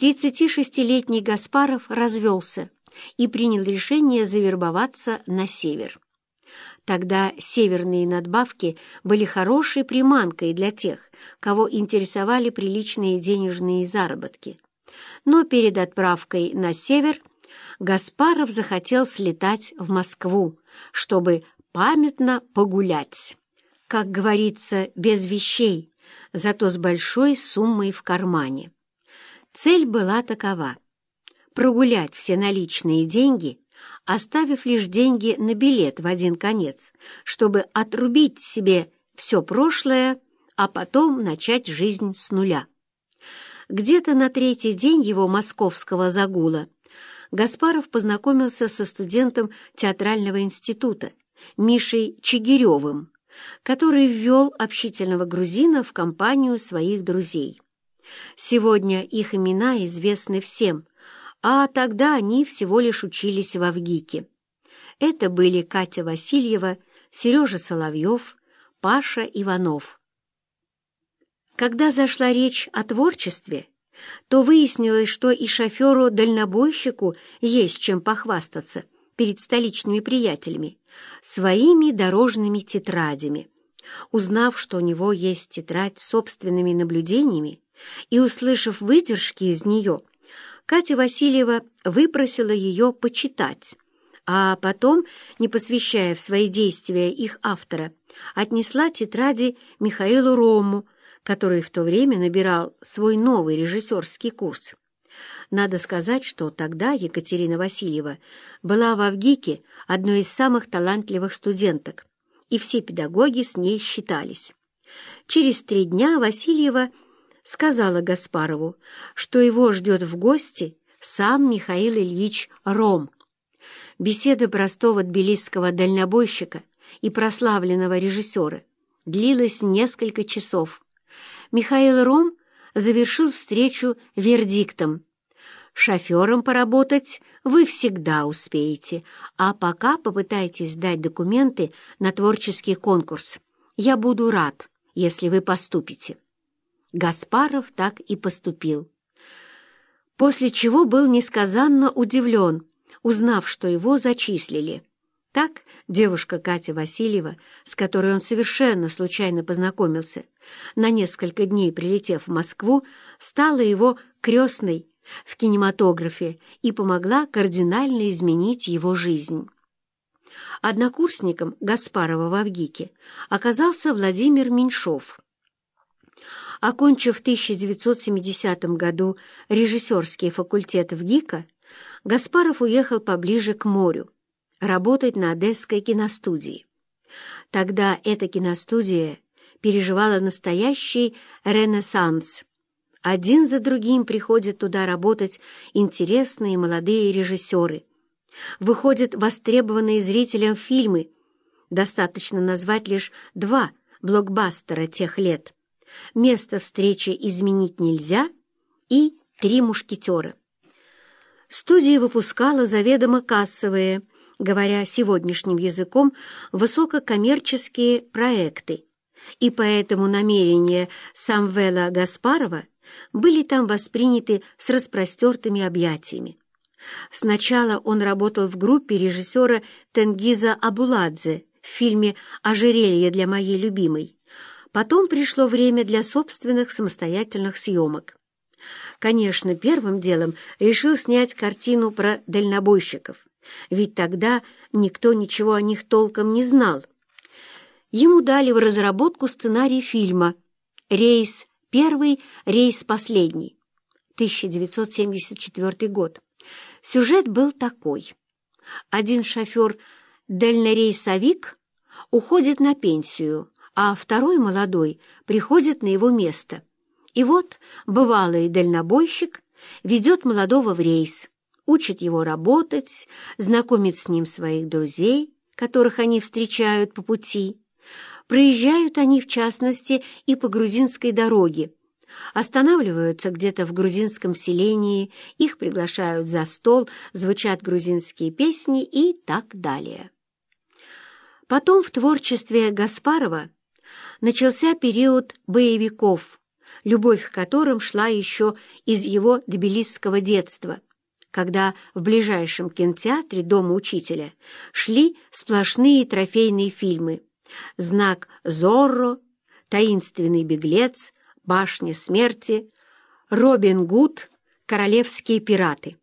36-летний Гаспаров развелся и принял решение завербоваться на север. Тогда северные надбавки были хорошей приманкой для тех, кого интересовали приличные денежные заработки. Но перед отправкой на север Гаспаров захотел слетать в Москву, чтобы памятно погулять. Как говорится, без вещей, зато с большой суммой в кармане. Цель была такова — прогулять все наличные деньги, оставив лишь деньги на билет в один конец, чтобы отрубить себе все прошлое, а потом начать жизнь с нуля. Где-то на третий день его московского загула Гаспаров познакомился со студентом театрального института Мишей Чигиревым, который ввел общительного грузина в компанию своих друзей. Сегодня их имена известны всем, а тогда они всего лишь учились в Авгике. Это были Катя Васильева, Сережа Соловьев, Паша Иванов. Когда зашла речь о творчестве, то выяснилось, что и шоферу-дальнобойщику есть чем похвастаться перед столичными приятелями своими дорожными тетрадями. Узнав, что у него есть тетрадь с собственными наблюдениями, и, услышав выдержки из нее, Катя Васильева выпросила ее почитать, а потом, не посвящая в свои действия их автора, отнесла тетради Михаилу Рому, который в то время набирал свой новый режиссерский курс. Надо сказать, что тогда Екатерина Васильева была в Авгике одной из самых талантливых студенток, и все педагоги с ней считались. Через три дня Васильева сказала Гаспарову, что его ждет в гости сам Михаил Ильич Ром. Беседа простого тбилисского дальнобойщика и прославленного режиссера длилась несколько часов. Михаил Ром завершил встречу вердиктом. «Шофером поработать вы всегда успеете, а пока попытайтесь сдать документы на творческий конкурс. Я буду рад, если вы поступите». Гаспаров так и поступил. После чего был несказанно удивлен, узнав, что его зачислили. Так девушка Катя Васильева, с которой он совершенно случайно познакомился, на несколько дней прилетев в Москву, стала его крестной в кинематографе и помогла кардинально изменить его жизнь. Однокурсником Гаспарова в Авгике оказался Владимир Меньшов. Окончив в 1970 году режиссерский факультет в ГИКа, Гаспаров уехал поближе к морю, работать на Одесской киностудии. Тогда эта киностудия переживала настоящий ренессанс. Один за другим приходят туда работать интересные молодые режиссеры. Выходят востребованные зрителям фильмы. Достаточно назвать лишь два блокбастера тех лет – место встречи изменить нельзя и «Три мушкетера». Студия выпускала заведомо кассовые, говоря сегодняшним языком, высококоммерческие проекты, и поэтому намерения Самвела Гаспарова были там восприняты с распростертыми объятиями. Сначала он работал в группе режиссера Тенгиза Абуладзе в фильме «Ожерелье для моей любимой», Потом пришло время для собственных самостоятельных съемок. Конечно, первым делом решил снять картину про дальнобойщиков, ведь тогда никто ничего о них толком не знал. Ему дали в разработку сценарий фильма «Рейс первый, рейс последний», 1974 год. Сюжет был такой. Один шофер-дальнорейсовик уходит на пенсию, а второй молодой приходит на его место. И вот бывалый дальнобойщик ведет молодого в рейс, учит его работать, знакомит с ним своих друзей, которых они встречают по пути. Проезжают они, в частности, и по грузинской дороге, останавливаются где-то в грузинском селении, их приглашают за стол, звучат грузинские песни и так далее. Потом в творчестве Гаспарова начался период боевиков, любовь к которым шла еще из его тбилисского детства, когда в ближайшем кинотеатре дома учителя шли сплошные трофейные фильмы «Знак Зорро», «Таинственный беглец», «Башня смерти», «Робин Гуд», «Королевские пираты».